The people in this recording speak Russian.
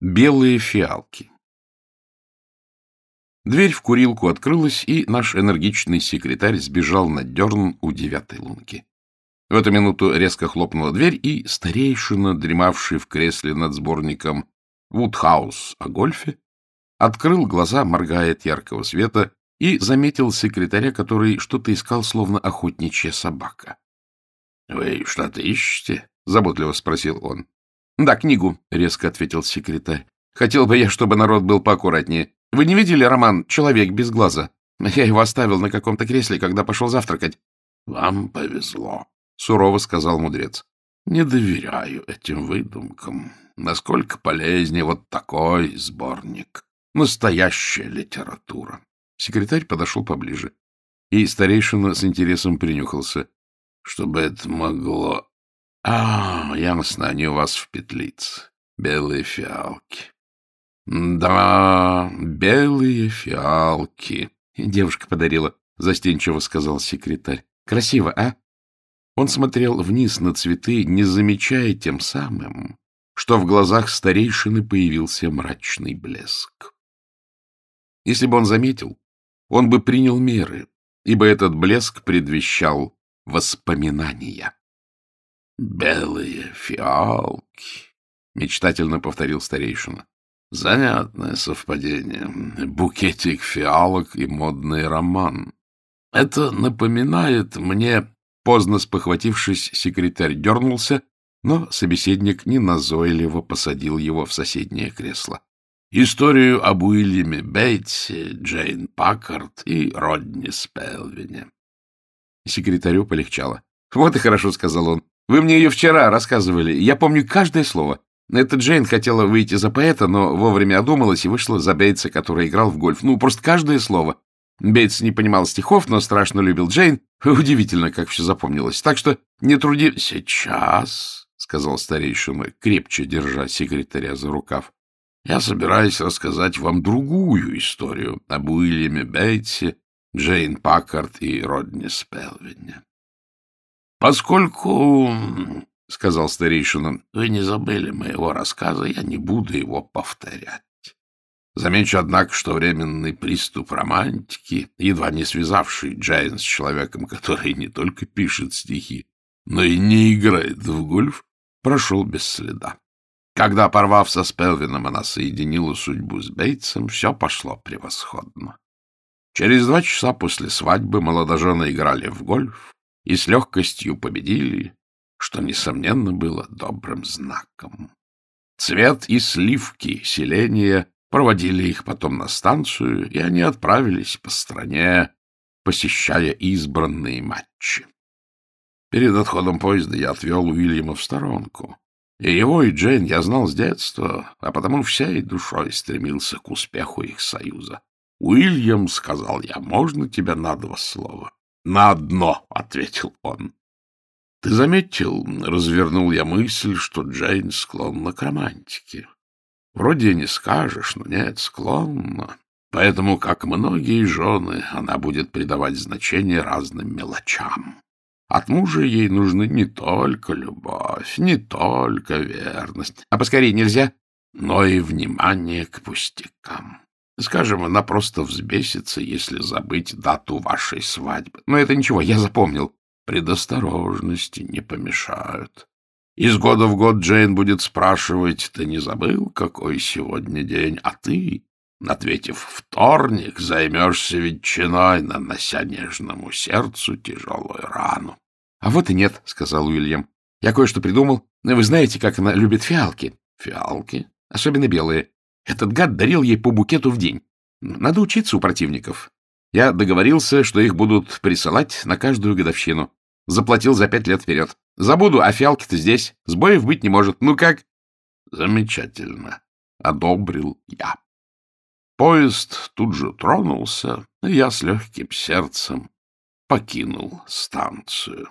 Белые фиалки. Дверь в курилку открылась, и наш энергичный секретарь сбежал на дерн у девятой лунки. В эту минуту резко хлопнула дверь, и старейшина, дремавший в кресле над сборником «Вудхаус о гольфе», открыл глаза, моргая от яркого света, и заметил секретаря, который что-то искал, словно охотничья собака. — Вы что-то ищете? — заботливо спросил он. — Да, книгу, — резко ответил секретарь. — Хотел бы я, чтобы народ был поаккуратнее. Вы не видели роман «Человек без глаза»? Я его оставил на каком-то кресле, когда пошел завтракать. — Вам повезло, — сурово сказал мудрец. — Не доверяю этим выдумкам. Насколько полезнее вот такой сборник. Настоящая литература. Секретарь подошел поближе, и старейшина с интересом принюхался. — Чтобы это могло — А, ясно, они у вас в петлице. Белые фиалки. — Да, белые фиалки. Девушка подарила, — застенчиво сказал секретарь. — Красиво, а? Он смотрел вниз на цветы, не замечая тем самым, что в глазах старейшины появился мрачный блеск. Если бы он заметил, он бы принял меры, ибо этот блеск предвещал воспоминания. «Белые фиалки», — мечтательно повторил старейшина. «Занятное совпадение. Букетик фиалок и модный роман. Это напоминает мне...» Поздно спохватившись, секретарь дернулся, но собеседник неназойливо посадил его в соседнее кресло. Историю об Уильяме Бейтсе, Джейн Паккарт и Родни Спелвине. Секретарю полегчало. — Вот и хорошо, — сказал он. Вы мне ее вчера рассказывали. Я помню каждое слово. Эта Джейн хотела выйти за поэта, но вовремя одумалась и вышла за Бейтса, который играл в гольф. Ну, просто каждое слово. Бейтс не понимал стихов, но страшно любил Джейн. Удивительно, как все запомнилось. Так что не труди... — Сейчас, — сказал старейшина, крепче держа секретаря за рукав, — я собираюсь рассказать вам другую историю об Уильяме Бейтсе, Джейн Паккарт и Родни Спелвине. — Поскольку, — сказал старейшина, — вы не забыли моего рассказа, я не буду его повторять. Замечу, однако, что временный приступ романтики, едва не связавший Джейн с человеком, который не только пишет стихи, но и не играет в гольф, прошел без следа. Когда, порвав со Спелвином, она соединила судьбу с Бейтсом, все пошло превосходно. Через два часа после свадьбы молодожены играли в гольф, и с легкостью победили, что, несомненно, было добрым знаком. Цвет и сливки селения проводили их потом на станцию, и они отправились по стране, посещая избранные матчи. Перед отходом поезда я отвел Уильяма в сторонку. И его, и Джейн я знал с детства, а потому всей душой стремился к успеху их союза. «Уильям», — сказал я, — «можно тебя на два слова?» На одно, — ответил он. — Ты заметил, — развернул я мысль, что Джейн склонна к романтике. Вроде не скажешь, но нет, склонна. Поэтому, как многие жены, она будет придавать значение разным мелочам. От мужа ей нужны не только любовь, не только верность, а поскорее нельзя, но и внимание к пустякам. Скажем, она просто взбесится, если забыть дату вашей свадьбы. Но это ничего, я запомнил. Предосторожности не помешают. Из года в год Джейн будет спрашивать, ты не забыл, какой сегодня день, а ты, ответив вторник, займешься ветчиной, нанося нежному сердцу тяжелую рану. — А вот и нет, — сказал Уильям. — Я кое-что придумал. Вы знаете, как она любит фиалки? — Фиалки? Особенно белые. Этот гад дарил ей по букету в день. Надо учиться у противников. Я договорился, что их будут присылать на каждую годовщину. Заплатил за пять лет вперед. Забуду, а фиалки-то здесь. Сбоев быть не может. Ну как? Замечательно. Одобрил я. Поезд тут же тронулся, и я с легким сердцем покинул станцию.